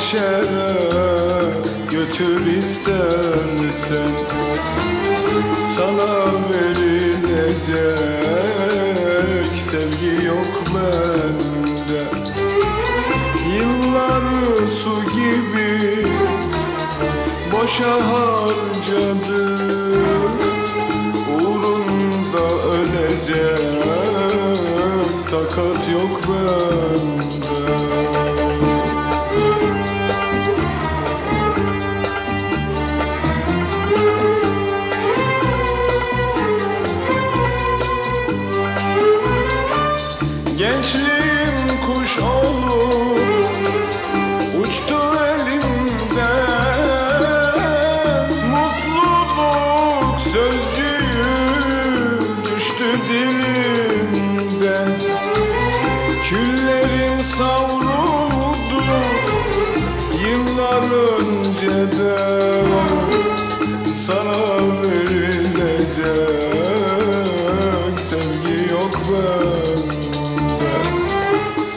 mahşere götür istersen. Sana verilecek sevgi yok bende. Yılları su gibi boşa harcadım. Uğrunda ölecek takat yok bende Yıllar önceden Sana verilecek sevgi yok bende.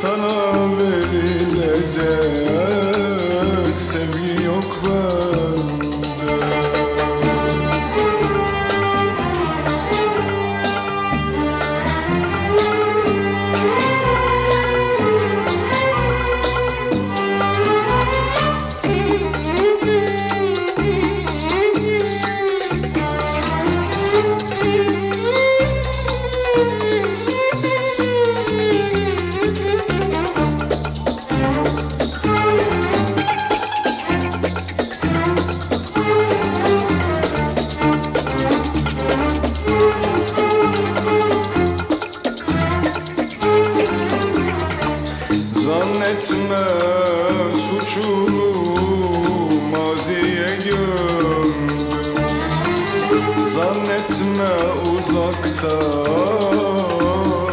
Sana verilecek Zannetme uzakta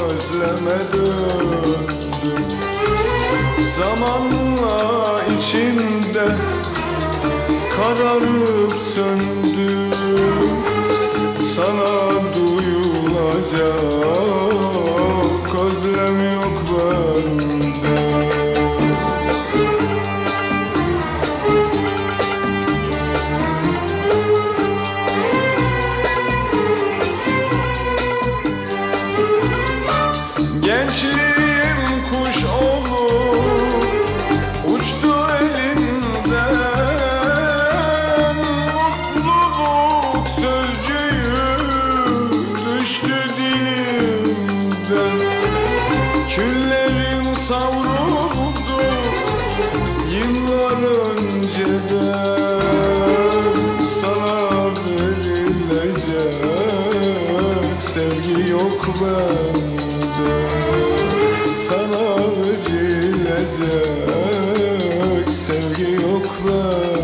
özleme döndüm Zamanla içimde kararıp söndüm Küllerim savruldu Yıllar önceden. Sana verilecek Sevgi yok bende. Sana verilecek Sevgi yok bende